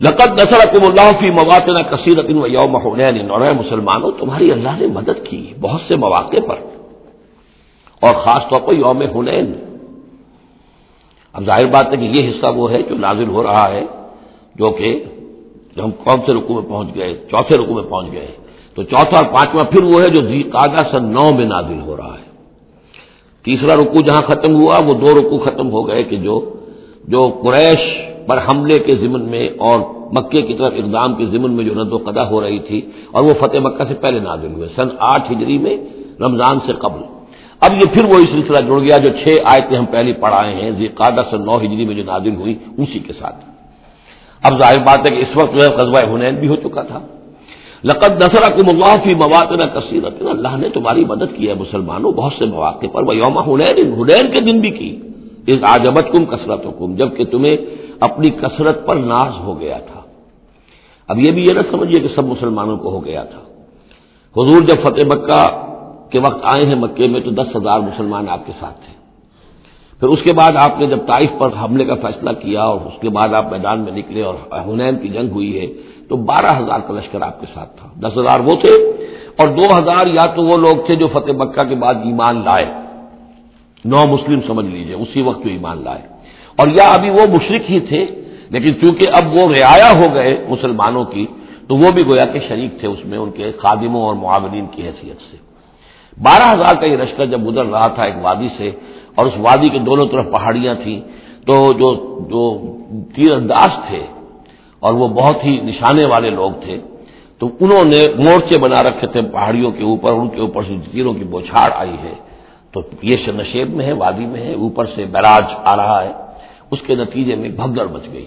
لقت نسر اللہ فی مواقع کثیرت و یوم حنین اور مسلمانوں، تمہاری اللہ نے مدد کی بہت سے مواقع پر، اور خاص طور پر یوم حنین۔ اب ظاہر بات ہے کہ یہ حصہ وہ ہے جو نازل ہو رہا ہے، جو کہ ہم کون سے رقو میں پہنچ گئے، چوتھے رقو میں پہنچ گئے۔ تو چوتھا اور پانچواں پھر وہ ہے جو قادہ سن نو میں نازل ہو رہا ہے۔ تیسرا رکو جہاں ختم ہوا، وہ دو رکو ختم ہو گئے کہ جو جو قریش پر حملے کے ضمن میں اور مکے کی طرف اقدام کے ضمن میں جو ند و قدا ہو رہی تھی اور وہ فتح مکہ سے پہلے نازل ہوئے، سن آٹھ ہجری میں رمضان سے قبل۔ اب یہ پھر وہی سلسلہ جڑ گیا جو چھ آیتیں ہم پہلے پڑھائے ہیں قادہ سن نو ہجری میں جو نازل ہوئی اسی کے ساتھ۔ اب ظاہر بات ہے کہ اس وقت جو ہے قصبہ حنین بھی ہو چکا تھا۔ لقد نسر اکم اللہ فی مواقع کثیرت اللہ نے تمہاری مدد کی ہے مسلمانوں بہت سے مواقع پر۔ وہ یوم حنین حنین کے دن بھی کی۔ اس آجبت کم کثرت حکم جبکہ تمہیں اپنی کثرت پر ناز ہو گیا تھا۔ اب یہ بھی یہ نہ سمجھیے کہ سب مسلمانوں کو ہو گیا تھا۔ حضور جب فتح مکہ کے وقت آئے ہیں مکے میں تو دس ہزار مسلمان آپ کے ساتھ تھے۔ پھر اس کے بعد آپ نے جب طائف پر حملے کا فیصلہ کیا اور اس کے بعد آپ میدان میں نکلے اور حنین کی جنگ ہوئی ہے، تو بارہ ہزار کا لشکر آپ کے ساتھ تھا۔ دس ہزار وہ تھے اور دو ہزار یا تو وہ لوگ تھے جو فتح مکہ کے بعد ایمان لائے۔ نو مسلم سمجھ لیجیے، اسی وقت جو ایمان لائے۔ اور یا ابھی وہ مشرق ہی تھے لیکن چونکہ اب وہ رعایا ہو گئے مسلمانوں کی، تو وہ بھی گویا کے شریک تھے اس میں ان کے خادموں اور معاونین کی حیثیت سے۔ بارہ ہزار کا یہ لشکر جب گزر رہا تھا ایک وادی سے، اور اس وادی کے دونوں طرف پہاڑیاں تھیں، تو جو جو تیر انداز تھے، اور وہ بہت ہی نشانے والے لوگ تھے، تو انہوں نے مورچے بنا رکھے تھے پہاڑیوں کے اوپر ان کے اوپر سے تیروں کی بوچھاڑ آئی ہے۔ تو یہ نشیب میں ہے، وادی میں ہے، اوپر سے بیراج آ رہا ہے۔ اس کے نتیجے میں بھگدڑ بچ گئی۔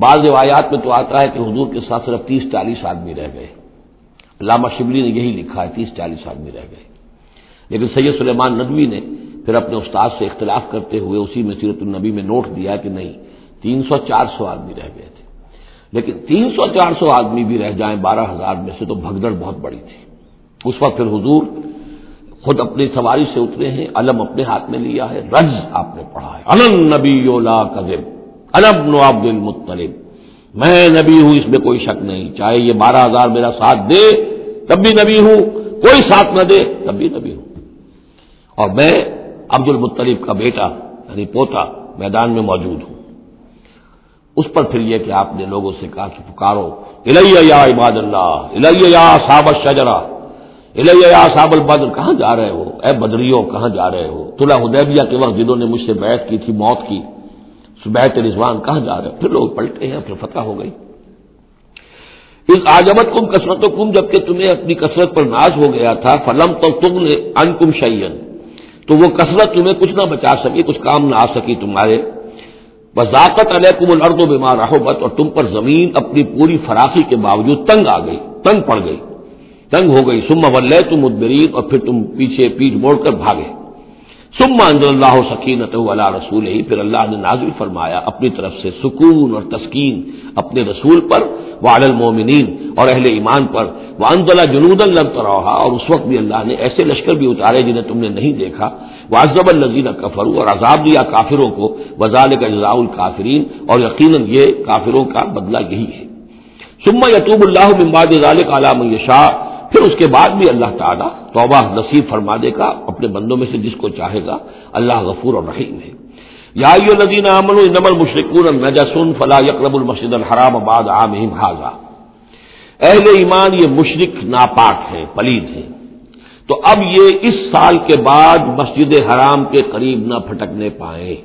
بعض روایات میں تو آتا ہے کہ حضور کے ساتھ صرف تیس چالیس آدمی رہ گئے۔ علامہ شبلی نے یہی لکھا ہے، تیس چالیس آدمی رہ گئے۔ لیکن سید سلیمان ندوی نے پھر اپنے استاد سے اختلاف کرتے ہوئے اسی میں سیرت النبی میں نوٹ دیا کہ نہیں، تین سو چار سو آدمی رہ گئے تھے۔ لیکن تین سو چار سو آدمی بھی رہ جائیں بارہ ہزار میں سے تو بھگدڑ بہت بڑی تھی۔ اس وقت پھر حضور خود اپنی سواری سے اترے ہیں، علم اپنے ہاتھ میں لیا ہے رج آپ نے پڑھا ہے۔ الم نبی کذب الم نو عبد المطلب۔ میں نبی ہوں، اس میں کوئی شک نہیں۔ چاہے یہ بارہ ہزار میرا ساتھ دے، تب بھی نبی ہوں۔ کوئی ساتھ نہ دے، تب بھی نبی ہوں۔ اور میں عبد المطلب کا بیٹا یعنی پوتا، میدان میں موجود ہوں۔ اس پر پھر یہ کہ آپ نے لوگوں سے کہا کہ پکارو۔ الیہ یا عباد اللہ، الیہ یا صاب شجرا الیہ صاب البدر، کہاں جا رہے ہو؟ اے بدریوں، کہاں جا رہے ہو؟ تلا حدیبیہ کے وقت جنہوں نے مجھ سے بیعت کی تھی، موت کی۔ بیت رضوان کہاں جا رہے پھر لوگ پلٹے ہیں، پھر فتح ہو گئی۔ اس آجمت کم کثرت کم جبکہ تمہیں اپنی کثرت پر ناز ہو گیا تھا، فلم تو تم نے ان کم شعین تو وہ کثرت تمہیں کچھ نہ بچا سکی، کچھ کام نہ آ سکی تمہارے۔ وضاقت علیہ کم الرد و بیمار رہوبت اور تم پر زمین اپنی پوری فراخی کے باوجود تنگ آ گئی، تنگ پڑ گئی، تنگ ہو گئی۔ سم ولے تم ادبرین اور پھر تم پیچھے پیٹ موڑ کر بھاگے۔ سما انض اللہ سکینت والا رسول ہی پھر اللہ نے نازل فرمایا اپنی طرف سے سکون اور تسکین اپنے رسول پر وعد المومنین اور اہل ایمان پر۔ وہ انضلہ جنود الگ اور اس وقت بھی اللہ نے ایسے لشکر بھی اتارے جنہیں تم نے نہیں دیکھا۔ واضب النزین کفرو اور عذاب دیا کافروں کو۔ وزال کا جزاء الکافرین، اور یقیناً یہ کافروں کا بدلہ یہی ہے۔ سما یتوب اللہ ممباد علام شاہ پھر اس کے بعد بھی اللہ تعالیٰ توبہ نصیب فرما دے گا، اپنے بندوں میں سے جس کو چاہے گا، اللہ غفور اور رحیم ہے۔ یا ندین امن نمل مشرقن نجسن فلاح یقرب المسد الحرام آباد عام حاضہ اہل ایمان یہ مشرق ناپاک ہیں، پلید ہیں۔ تو اب یہ اس سال کے بعد مسجد حرام کے قریب نہ پھٹکنے پائے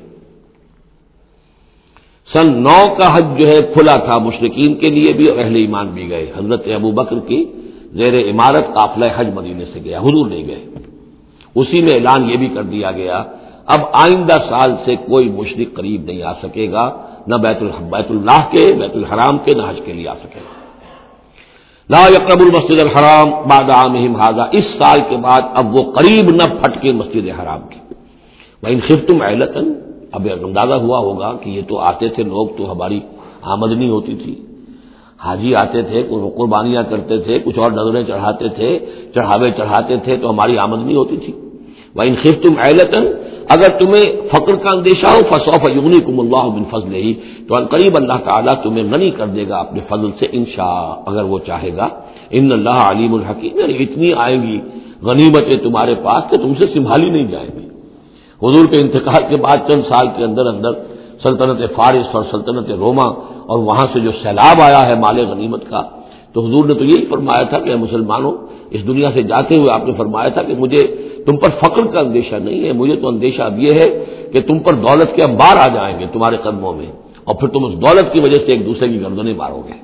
سن نو کا حج جو ہے کھلا تھا مشرقین کے لیے بھی اور اہل ایمان بھی گئے۔ حضرت ابو بکر کی زیر عمارت قافلہ حج مدینے سے گیا، حضور نہیں گئے۔ اسی میں اعلان یہ بھی کر دیا گیا، اب آئندہ سال سے کوئی مشرق قریب نہیں آ سکے گا، نہ بیت بیت اللہ کے، بیت الحرام کے، نہ حج کے لیے آ سکے۔ گا لا یقرب المسجد الحرام باد عام حاضہ اس سال کے بعد اب وہ قریب نہ پھٹ کے مسجد حرام کی۔ وہ ان خف تم اب اندازہ ہوا ہوگا کہ یہ تو آتے تھے لوگ، تو ہماری آمدنی ہوتی تھی۔ حاجی آتے تھے قربانیاں کرتے تھے، کچھ اور نظریں چڑھاتے تھے، چڑھاوے چڑھاتے تھے، تو ہماری آمدنی ہوتی تھی۔ وہ انخف تم اہلتن اگر تمہیں فقر کا اندیشہ ہو فصوف یونی کم اللہ بن فضل ہی تو قریب اللہ تعالیٰ تمہیں غنی کر دے گا اپنے فضل سے، انشاء، اگر وہ چاہے گا۔ ان اللہ علیم الحکیم یعنی اتنی آئیں گی غنیمتیں تمہارے پاس کہ تم سے سنبھالی نہیں جائیں گی۔ حضور کے انتقال کے بعد چند سال کے اندر اندر سلطنت فارس اور سلطنت روما اور وہاں سے جو سیلاب آیا ہے مال غنیمت کا، تو حضور نے تو یہی فرمایا تھا کہ مسلمانوں، اس دنیا سے جاتے ہوئے آپ نے فرمایا تھا کہ مجھے تم پر فخر کا اندیشہ نہیں ہے، مجھے تو اندیشہ اب یہ ہے کہ تم پر دولت کے انبار آ جائیں گے تمہارے قدموں میں، اور پھر تم اس دولت کی وجہ سے ایک دوسرے کی گردنیں مارو گے۔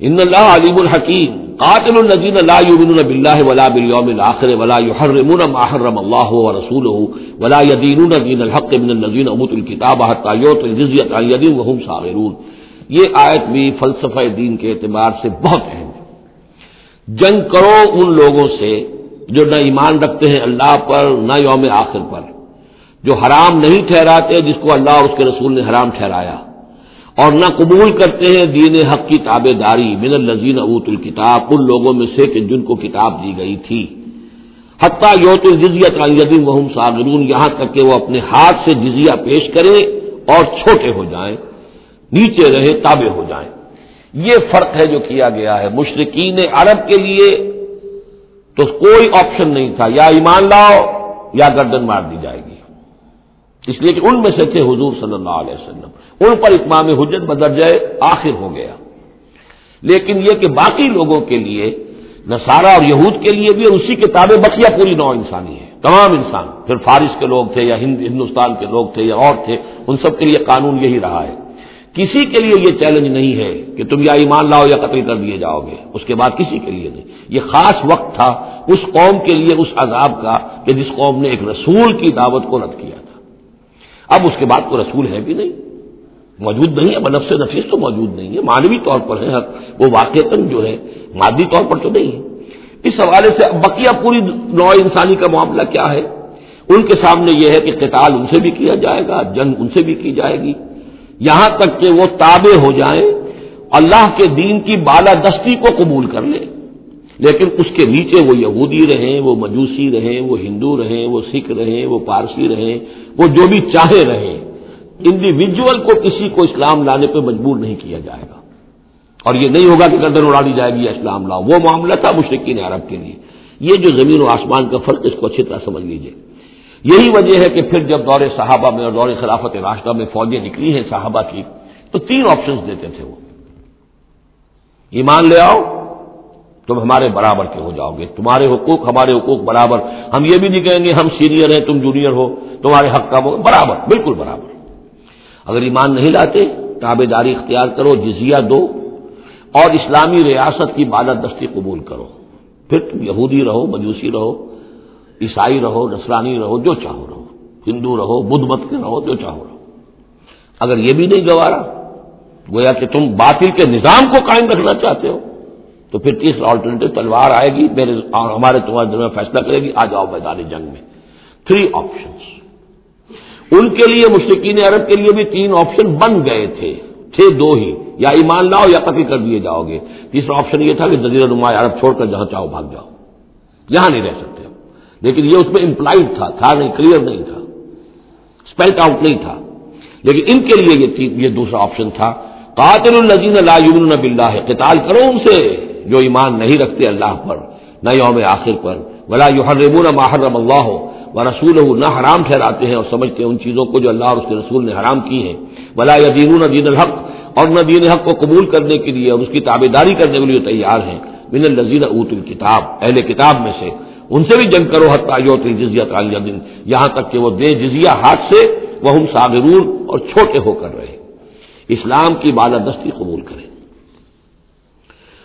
ان اللہ علیم الحکیم. قاتل النزین لا یؤمنون باللہ ولا بالیوم الاخر ولا يحرمون ما حرم الله ورسوله ولا يدينون دين الحق من الذين اوتوا الكتاب حتى يؤتوا الجزيه عن يد وهم صاغرون. یہ آیت بھی فلسفہ دین کے اعتبار سے بہت اہم ہے. جنگ کرو ان لوگوں سے جو نہ ایمان رکھتے ہیں اللہ پر، نہ یوم آخر پر، جو حرام نہیں ٹھہراتے جس کو اللہ اور اس کے رسول نے حرام ٹھہرایا۔ اور نہ قبول کرتے ہیں دین حق کی تابے داری من الزین ابوت الکتاب، ان لوگوں میں سے کہ جن کو کتاب دی گئی تھی۔ حتیٰ یوت الجزیت یدین وہم ساگرون یہاں تک کہ وہ اپنے ہاتھ سے جزیہ پیش کریں اور چھوٹے ہو جائیں، نیچے رہے تابے ہو جائیں۔ یہ فرق ہے جو کیا گیا ہے۔ مشرقین عرب کے لیے تو کوئی آپشن نہیں تھا۔ یا ایمان لاؤ یا گردن مار دی جائے گی۔ اس لیے کہ ان میں سے تھے حضور صلی اللہ علیہ وسلم۔ ان پر اتمام حجت بدرجہ آخر ہو گیا۔ لیکن یہ کہ باقی لوگوں کے لیے، نصارہ اور یہود کے لیے بھی اسی کتابیں بقیہ پوری نو انسانی ہے تمام انسان۔ پھر فارس کے لوگ تھے یا ہندوستان کے لوگ تھے یا اور تھے، ان سب کے لیے قانون یہی رہا ہے۔ کسی کے لیے یہ چیلنج نہیں ہے کہ تم یا ایمان لاؤ یا قتل کر دیے جاؤ گے، اس کے بعد کسی کے لیے نہیں۔ یہ خاص وقت تھا اس قوم کے لیے، اس عذاب کا، کہ جس قوم نے ایک رسول کی دعوت کو رد کیا تھا۔ اب اس کے بعد کوئی رسول ہے بھی نہیں۔ موجود نہیں ہے، بنفس نفیس تو موجود نہیں ہے۔ مانوی طور پر ہے وہ واقع جو ہے، مادی طور پر تو نہیں ہے۔ اس حوالے سے بقیہ پوری نو انسانی کا معاملہ کیا ہے؟ ان کے سامنے یہ ہے کہ قتال ان سے بھی کیا جائے گا، جنگ ان سے بھی کی جائے گی۔ یہاں تک کہ وہ تابع ہو جائیں، اللہ کے دین کی بالادستی کو قبول کر لیں۔ لیکن اس کے نیچے وہ یہودی رہیں، وہ مجوسی رہیں، وہ ہندو رہیں، وہ سکھ رہیں، وہ پارسی رہیں، وہ جو بھی چاہے رہیں۔ انڈیویجل کو کسی کو اسلام لانے پہ مجبور نہیں کیا جائے گا۔ اور یہ نہیں ہوگا کہ گردن اڑا دی جائے گی یا اسلام لاؤ۔ وہ معاملہ تھا مشرقین عرب کے لیے۔ یہ جو زمین و آسمان کا فرق اس کو اچھی طرح سمجھ لیجیے یہی وجہ ہے کہ پھر جب دور صحابہ میں اور دور خلافت راشدہ میں فوجیں نکلی ہیں صحابہ کی، تو تین آپشنز دیتے تھے وہ۔ ایمان لے آؤ، تم ہمارے برابر کے ہو جاؤ گے۔ تمہارے حقوق ہمارے حقوق برابر۔ ہم یہ بھی نہیں کہیں گے ہم سینئر ہیں، تم جونیئر ہو، تمہارے حق کا برابر، بالکل برابر۔ اگر ایمان نہیں لاتے، تابے داری اختیار کرو، جزیہ دو، اور اسلامی ریاست کی بالادستی قبول کرو۔ پھر تم یہودی رہو، مجوسی رہو، عیسائی رہو نسرانی رہو، جو چاہو رہو۔ ہندو رہو، بدھ مت کے رہو، جو چاہو رہو۔ اگر یہ بھی نہیں گوارا، گویا کہ تم باطل کے نظام کو قائم رکھنا چاہتے ہو، تو پھر تیسرا آلٹرنیٹو تلوار آئے گی، میرے ہمارے تمہارے دل میں فیصلہ کرے گی، آ جاؤ میدان جنگ میں۔ تھری آپشنس ان کے لیے مشرقین عرب کے لیے بھی تین آپشن بن گئے تھے تھے دو ہی۔ یا ایمان لاؤ یا قتل کر دیے جاؤ گے۔ تیسرا آپشن یہ تھا کہ جزیرہ نما عرب چھوڑ کر جہاں چاہو بھاگ جاؤ۔ یہاں نہیں رہ سکتے۔ لیکن یہ اس میں امپلائڈ تھا تھا نہیں کلیئر نہیں تھا۔ اسپیلٹ آؤٹ نہیں تھا۔ لیکن ان کے لیے یہ یہ دوسرا آپشن تھا۔ قاتل النزین لا یمن بلّہ قتال کرو ان سے جو ایمان نہیں رکھتے اللہ پر، نہ یوم آخر پر۔ ولا یو حرمون محرم اللہ ہو وہ رسول نہ حرام ٹھہراتے ہیں اور سمجھتے ہیں ان چیزوں کو جو اللہ اور اس کے رسول نے حرام کی ہیں۔ بلا یا دین دین الحق اور نہ دین حق کو قبول کرنے کے لیے اور اس کی تابے داری کرنے کے لیے تیار ہیں۔ بن الزین اوت الکتاب اہل کتاب میں سے۔ ان سے بھی جنگ کرو حتیوت جزیہ تعلیہ دن۔ یہاں تک کہ وہ دے جزیہ ہاتھ سے وہ ہم ساگرون اور چھوٹے ہو کر رہے۔ اسلام کی بالادستی قبول کریں۔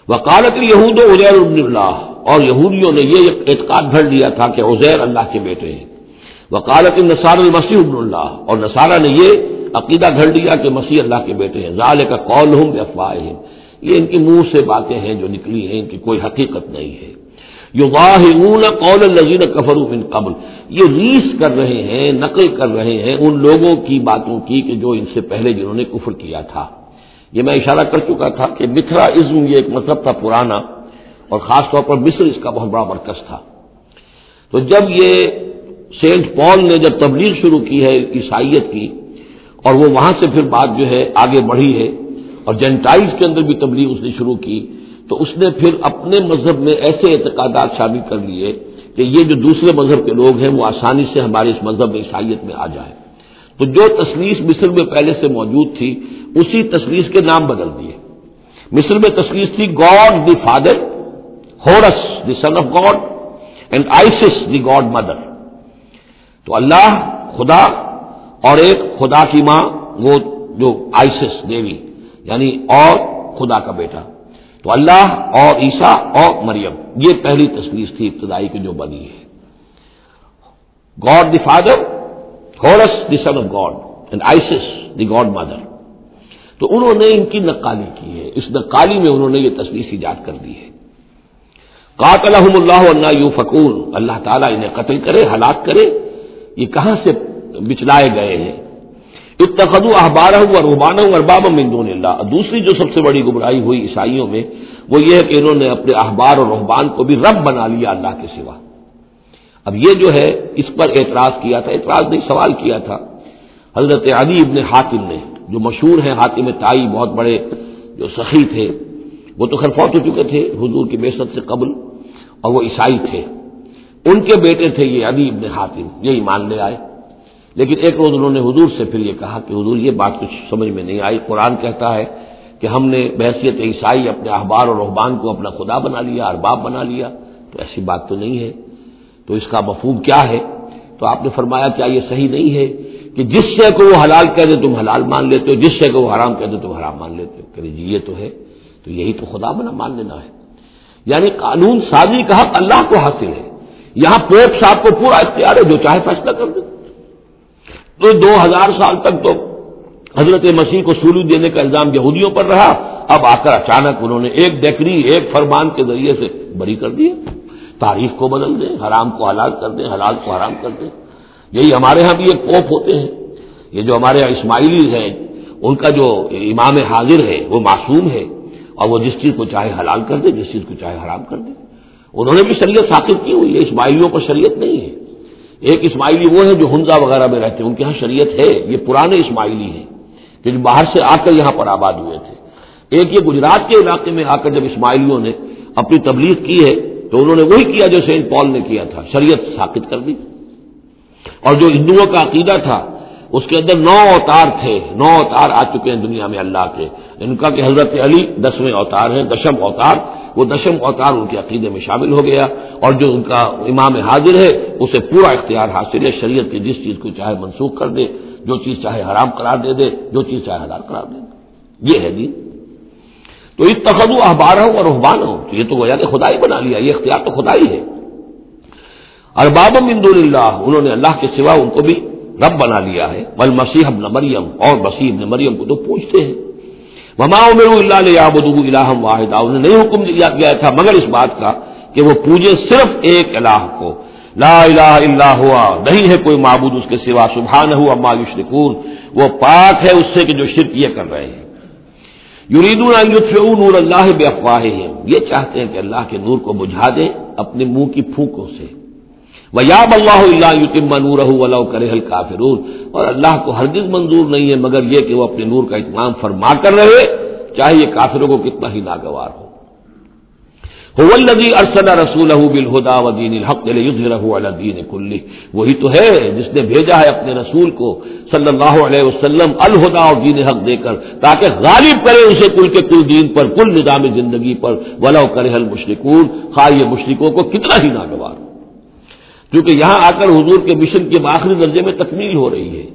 وکالت یہود و ازیر اللہ اور یہودیوں نے یہ اعتقاد بھر لیا تھا کہ عزیر اللہ کے بیٹے ہیں۔ وکالت نصار المسیح ابن اللہ، اور نصارہ نے یہ عقیدہ گھڑ لیا کہ مسیح اللہ کے بیٹے ہیں۔ ظال کا قول ہوں افواہ یہ ان کی منہ سے باتیں ہیں جو نکلی ہیں، ان کی کوئی حقیقت نہیں ہے۔ یو واہ قول الزین کفر من قبل۔ یہ ریس کر رہے ہیں، نقل کر رہے ہیں ان لوگوں کی باتوں کی کہ جو ان سے پہلے جنہوں نے کفر کیا تھا۔ یہ میں اشارہ کر چکا تھا کہ متھرا ازم یہ ایک مطلب تھا پرانا۔ اور خاص طور پر مصر اس کا بہت بڑا مرکز تھا۔ تو جب یہ سینٹ پال نے جب تبلیغ شروع کی ہے عیسائیت کی، اور وہ وہاں سے پھر بات جو ہے آگے بڑھی ہے، اور جینٹائز کے اندر بھی تبلیغ اس نے شروع کی، تو اس نے پھر اپنے مذہب میں ایسے اعتقادات شامل کر لیے کہ یہ جو دوسرے مذہب کے لوگ ہیں، وہ آسانی سے ہمارے اس مذہب میں عیسائیت میں آ جائے تو جو تصویر مصر میں پہلے سے موجود تھی، اسی تصویر کے نام بدل دیے۔ مصر میں تصویر تھی God the father Horus the son of God and Isis the God mother تو اللہ، خدا اور ایک خدا کی ماں، وہ جو آئسس دیوی یعنی اور خدا کا بیٹا۔ تو اللہ اور عیسا اور مریم، یہ پہلی تصویر تھی ابتدائی کی جو بنی ہے۔ God the father Horus the son of God and Isis the God mother تو انہوں نے ان کی نقالی کی ہے۔ اس نقالی میں انہوں نے یہ تصویر ایجاد کر دی ہے۔ قاتل اللہ اللہ یو فکون اللہ تعالیٰ انہیں قتل کرے، ہلاک کرے۔ یہ کہاں سے بچلائے گئے ہیں؟ اتخذ احبار ہوں اور رحبان ہوں ارباب مندون اللہ دوسری جو سب سے بڑی گمراہی ہوئی عیسائیوں میں، وہ یہ ہے کہ انہوں نے اپنے احبار اور رحبان کو بھی رب بنا لیا اللہ کے سوا۔ اب یہ جو ہے، اس پر اعتراض کیا تھا۔ اعتراض نہیں، سوال کیا تھا۔ حضرت علی ابن حاتم نے، جو مشہور ہیں حاتم تائی، بہت بڑے جو سخی تھے، وہ تو خیر فوت ہو چکے تھے، حضور کی بے سے قبل۔ اور وہ عیسائی تھے۔ ان کے بیٹے تھے یہ علی ابن حاتم، یہی مان لے آئے۔ لیکن ایک روز انہوں نے حضور سے پھر یہ کہا کہ حضور، یہ بات کچھ سمجھ میں نہیں آئی۔ قرآن کہتا ہے کہ ہم نے بحثیت عیسائی اپنے احبار اور رحبان کو اپنا خدا بنا لیا، ارباب بنا لیا۔ تو ایسی بات تو نہیں ہے۔ تو اس کا مفہوم کیا ہے؟ تو آپ نے فرمایا، کیا یہ صحیح نہیں ہے کہ جس شے کو وہ حلال کہہ دے تم حلال مان لیتے ہو، جس شے کو وہ حرام کہہ دے تم حرام مان لیتے ہو؟ کہ جی یہ تو ہے۔ تو یہی تو خدا بنا، مان لینا ہے۔ یعنی قانون سازی کا حق اللہ کو حاصل ہے۔ یہاں پوپ صاحب کو پورا اختیار ہے، جو چاہے فیصلہ کر دے۔ تو دو ہزار سال تک تو حضرت مسیح کو سولو دینے کا الزام یہودیوں پر رہا۔ اب آ کر اچانک انہوں نے ایک ڈیکری، ایک فرمان کے ذریعے سے بری کر دیا تاریخ کو بدل دیں، حرام کو حلال کر دیں، حلال کو حرام کر دیں۔ یہی ہمارے ہاں بھی ایک پوپ ہوتے ہیں۔ یہ جو ہمارے یہاں اسماعیلی ہیں، ان کا جو امام حاضر ہے، وہ معصوم ہے۔ اور وہ جس چیز کو چاہے حلال کر دے، جس چیز کو چاہے حرام کر دے۔ انہوں نے بھی شریعت ثابت کی ہوئی ہے، اسماعیلیوں پر شریعت نہیں ہے۔ ایک اسماعیلی وہ ہے جو ہنزا وغیرہ میں رہتے ہیں، ان کے یہاں شریعت ہے، یہ پرانے اسماعیلی ہیں۔ کہ جو باہر سے آ کر یہاں پر آباد ہوئے تھے۔ ایک یہ گجرات کے علاقے میں آ کر جب اسماعیلیوں نے اپنی تبلیغ کی ہے، تو انہوں نے وہی کیا جو سینٹ پال نے کیا تھا، شریعت ثابت کر دی۔ اور جو ہندوؤں کا عقیدہ تھا اس کے اندر نو اوتار تھے، نو اوتار آ چکے ہیں دنیا میں اللہ کے۔ ان کا کہ حضرت علی دسویں اوتار ہیں، دشم اوتار۔ وہ دشم اوتار ان کے عقیدے میں شامل ہو گیا اور جو ان کا امام حاضر ہے، اسے پورا اختیار حاصل ہے، شریعت کی جس چیز کو چاہے منسوخ کر دے، جو چیز چاہے حرام قرار دے دے، جو چیز چاہے حلال قرار دے دے۔ یہ ہے دین۔ تو اس تخدو احبار ہوں اور رحبان ہوں یہ تو گویا کہ خدائی بنا لیا، یہ اختیار تو خدائی ہے۔ ارباب مند اللہ۔ انہوں نے اللہ کے سوا ان کو بھی رب بنا لیا ہے۔ بل مسیح ابن مریم، اور مسیح ابن مریم کو تو پوچھتے ہیں۔ مما عمر اللہ الہم واحد انہیں نہیں حکم دیا گیا تھا، مگر اس بات کا کہ وہ پوجے صرف ایک الہ کو۔ لا الہ الا ہوا، نہیں ہے کوئی معبود اس کے سوا۔ سبحان ہوا اما یشرکون۔ وہ پاک ہے اس سے کہ جو شرک یہ کر رہے ہیں۔ یریدون نور اللہ بے افواہ یہ چاہتے ہیں کہ اللہ کے نور کو بجھا دیں اپنے منہ کی پھونکوں سے۔ وہ یاب اللہ اللہ یوتم نور کرے حل کافرون اور اللہ کو ہرگز منظور نہیں ہے، مگر یہ کہ وہ اپنے نور کا اتمام فرما کر رہے، چاہے یہ کافروں کو کتنا ہی ناگوار ہو۔ ارسل رسول بالہدا ودین الحق الدین کلی وہی تو ہے جس نے بھیجا ہے اپنے رسول کو صلی اللہ علیہ وسلم الہدا اور دین حق دے کر، تاکہ غالب کرے اسے کل کے کل دین پر، کل نظام زندگی پر۔ ولو کرے حل مشرقون خواہ یہ مشرقوں کو کتنا ہی ناگوار ہو۔ کیونکہ یہاں آ کر حضور کے مشن کے آخری درجے میں تکمیل ہو رہی ہے۔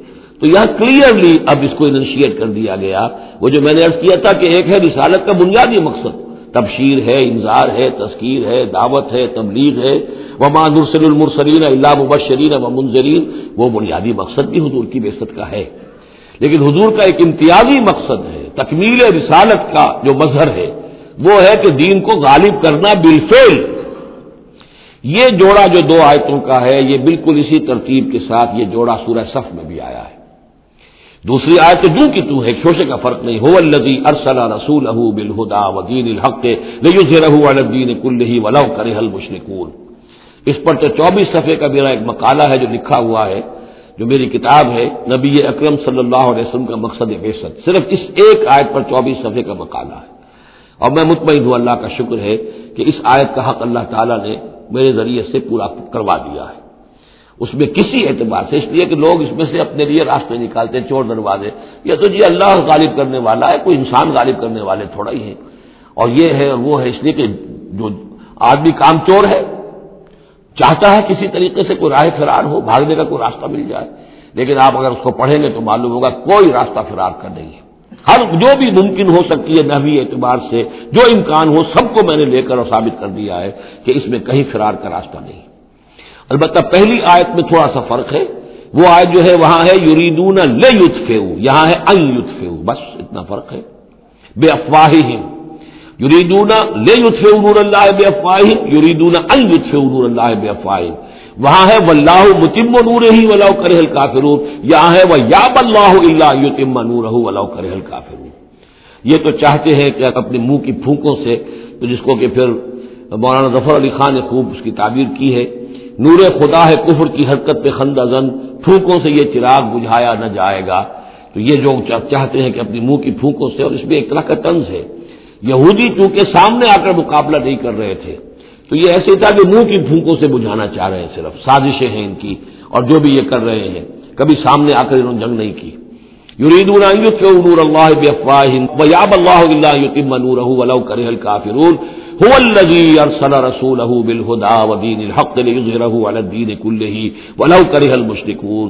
تو یہاں کلیئرلی اب اس کو انشیٹ کر دیا گیا۔ وہ جو میں نے ارض کیا تھا کہ ایک ہے رسالت کا بنیادی مقصد۔ تبشیر ہے انظار ہے، تذکیر ہے، دعوت ہے، تبلیغ ہے۔ وہ نرسل المرسلین اللہ مبشرین و منظرین وہ بنیادی مقصد بھی حضور کی بےست کا ہے۔ لیکن حضور کا ایک امتیازی مقصد ہے، تکمیل رسالت کا جو مظہر ہے، وہ ہے کہ دین کو غالب کرنا بالفعل۔ یہ جوڑا جو دو آیتوں کا ہے، یہ بالکل اسی ترتیب کے ساتھ یہ جوڑا سورہ صف میں بھی آیا ہے۔ دوسری آیت تو جو کہ تو ہے، شوشے کا فرق نہیں۔ ہو الدی ارسل رسول بالہدا ودین الحق الدین کل ہی ولو کرے حل مشرقول اس پر تو چوبیس صفحے کا میرا ایک مقالہ ہے جو لکھا ہوا ہے، جو میری کتاب ہے۔ نبی اکرم صلی اللہ علیہ وسلم کا مقصد بیست صرف اس ایک آیت پر چوبیس صفحے کا مقالہ ہے۔ اور میں مطمئن ہوں، اللہ کا شکر ہے کہ اس آیت کا حق اللہ تعالیٰ نے میرے ذریعے سے پورا کروا دیا ہے۔ اس میں کسی اعتبار سے اس لیے کہ لوگ اس میں سے اپنے لیے راستے نکالتے ہیں، چور دروازے۔ یہ تو جی اللہ غالب کرنے والا ہے، کوئی انسان غالب کرنے والے تھوڑا ہی ہے اور یہ ہے اور وہ ہے اس لیے کہ جو آدمی کام چور ہے، چاہتا ہے کسی طریقے سے کوئی راہ فرار ہو، بھاگنے کا کوئی راستہ مل جائے۔ لیکن آپ اگر اس کو پڑھیں گے تو معلوم ہوگا کوئی راستہ فرار کا نہیں ہے۔ ہر جو بھی ممکن ہو سکتی ہے نبی اعتبار سے، جو امکان ہو، سب کو میں نے لے کر اور ثابت کر دیا ہے کہ اس میں کہیں فرار کا راستہ نہیں۔ البتہ پہلی آیت میں تھوڑا سا فرق ہے۔ وہ آیت جو ہے، وہاں ہے یوریدون لے یوتھ یہاں ہے ان یوتھ بس اتنا فرق ہے۔ بے افواہ یریدون لے یوتھ نور اللہ بے افواہ یریدون ان یوتھ نور اللہ بے افواہ وہاں ہے واللہ متم نور ہی ولاؤ کرے کافرون یہاں ہے وہ یا بلّہ اللہ یتم نور ولاؤ کرے کافرون یہ تو چاہتے ہیں کہ اپنے منہ کی پھونکوں سے، تو جس کو کہ پھر مولانا ظفر علی خان نے خوب اس کی تعبیر کی ہے، نور خدا ہے کفر کی حرکت پہ خند زن پھونکوں سے یہ چراغ بجھایا نہ جائے گا۔ تو یہ جو چاہتے ہیں کہ اپنی منہ کی پھونکوں سے، اور اس میں ایک طرح کا طنز ہے۔ یہودی چونکہ سامنے آ کر مقابلہ نہیں کر رہے تھے تو یہ ایسے تھا کہ منہ کی پھونکوں سے بجھانا چاہ رہے ہیں صرف، سازشیں ہیں ان کی، اور جو بھی یہ کر رہے ہیں، کبھی سامنے آ کر انہوں نے جنگ نہیں کی۔ یورید نور اللہ افواہ ویاب اللہ اللہ یتم نور ولو کرے الکافرون، هو الذي ارسل رسوله بالهدى ودين الحق ليظهره على الدين كله ولو كره المشركون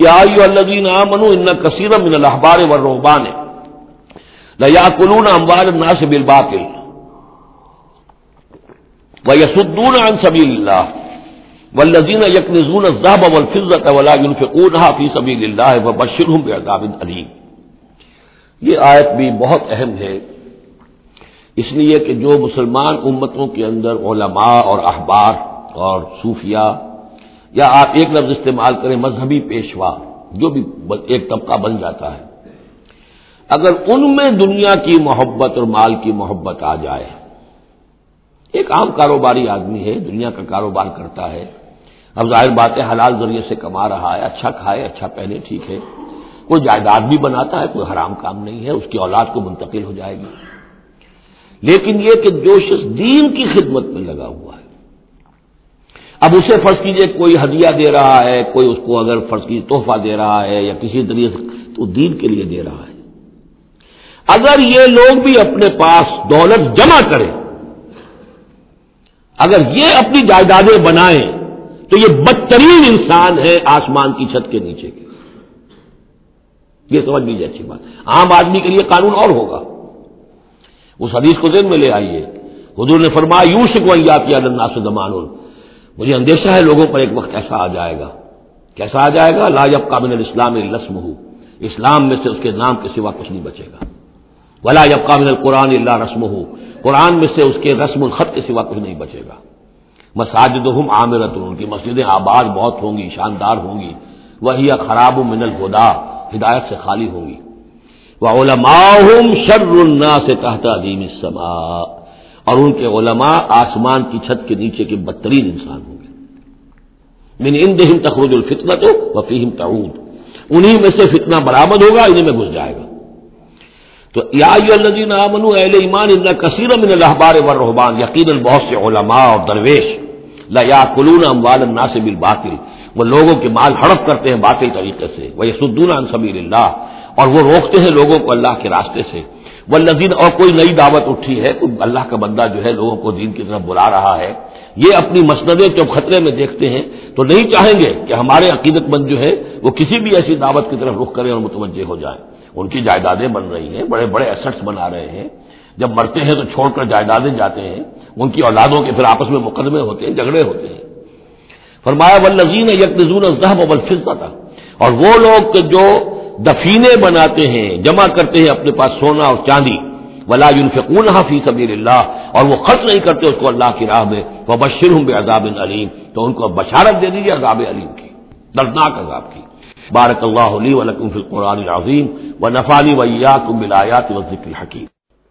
يا ايها الذين امنوا ان كثيرا من الاحبار والرهبان لا ياكلون اموال الناس بالباطل ويصدون عن سبيل الله والذين يكنزون الذهب والفضة ولا ينفقونها في سبيل الله فبشرهم بعذاب أليم۔ یہ آیت بھی بہت اہم ہے۔ اس لیے کہ جو مسلمان امتوں کے اندر علماء اور احبار اور صوفیہ یا آپ ایک لفظ استعمال کریں مذہبی پیشوا، جو بھی ایک طبقہ بن جاتا ہے، اگر ان میں دنیا کی محبت اور مال کی محبت آ جائے ایک عام کاروباری آدمی ہے، دنیا کا کاروبار کرتا ہے۔ اب ظاہر بات ہے، حلال ذریعے سے کما رہا ہے اچھا کھائے اچھا پہنے، ٹھیک ہے۔ کوئی جائیداد بھی بناتا ہے، کوئی حرام کام نہیں ہے، اس کی اولاد کو منتقل ہو جائے گی۔ لیکن یہ کہ جو شخص دین کی خدمت میں لگا ہوا ہے، اب اسے فرض کیجیے کوئی ہدیہ دے رہا ہے، کوئی اس کو اگر فرض کیجیے تحفہ دے رہا ہے یا کسی طریقے سے تو دین کے لیے دے رہا ہے۔ اگر یہ لوگ بھی اپنے پاس دولت جمع کریں اگر یہ اپنی جائیدادیں بنائیں تو یہ بدترین انسان ہے آسمان کی چھت کے نیچے کے۔ یہ سمجھ لیجیے اچھی بات۔ عام آدمی کے لیے قانون اور ہوگا۔ اس حدیث کو ذہن میں لے آئیے۔ حضور نے فرمایا یوں شکو یا اللہ سے دمان مجھے اندیشہ ہے لوگوں پر ایک وقت ایسا آ جائے گا۔ کیسا آ جائے گا؟ لاجب قابل اسلام رسم ہو اسلام میں سے اس کے نام کے سوا کچھ نہیں بچے گا۔ ولا جب قابل القرآن اللہ رسم ہو قرآن میں سے اس کے رسم الخط کے سوا کچھ نہیں بچے گا. مساجد ہم عامرت ان کی مسجدیں آباد بہت ہوں گی، شاندار ہوں گی. وہی خراب من الخدا ہدایت سے خالی ہوں گی. وہ علماء شر النا سے تحت عدیم السما اور ان کے علماء آسمان کی چھت کے نیچے کے بدترین انسان ہوں گے. من ان دہم تخرج الفتنت ہو وفیم تعود. انہیں میں سے فتنہ برآمد ہوگا انہیں میں گھس جائے گا. تو یا الذین اہل ایمان، ان کثیر من الاحبار والرهبان یقینا بہت سے علماء اور درویش، لا یاکلون اموال الناس بالباطل، وہ لوگوں کے مال ہڑپ کرتے ہیں باطل طریقے سے وہ یسدون عن سبیل اللہ، اور وہ روکتے ہیں لوگوں کو اللہ کے راستے سے۔ وہ لذین اور کوئی نئی دعوت اٹھی ہے کوئی اللہ کا بندہ جو ہے لوگوں کو دین کی طرف بلا رہا ہے۔ یہ اپنی مسندیں جب خطرے میں دیکھتے ہیں، تو نہیں چاہیں گے کہ ہمارے عقیدت مند جو ہے، وہ کسی بھی ایسی دعوت کی طرف رخ کریں اور متوجہ ہو جائیں۔ ان کی جائیدادیں بن رہی ہیں، بڑے بڑے ایسٹس بنا رہے ہیں۔ جب مرتے ہیں تو چھوڑ کر جائیدادیں جاتے ہیں۔ ان کی اولادوں کے پھر آپس میں مقدمے ہوتے ہیں، جھگڑے ہوتے ہیں۔ فرمایا ولزین یکزون ذہب ابل تھا اور وہ لوگ جو دفینے بناتے ہیں، جمع کرتے ہیں اپنے پاس سونا اور چاندی۔ ولا فکون حافی سبیر اللہ اور وہ خرچ نہیں کرتے اس کو اللہ کی راہ میں۔ وہ بشر ہوں بے عذاب علیم تو ان کو بشارت دے دیجیے عذاب علیم کی، دردناک عذاب کی۔ بارک اللہ علی ولکم فی القرآن العظیم و نفالی ویا کم بلایات و ذکر حکیم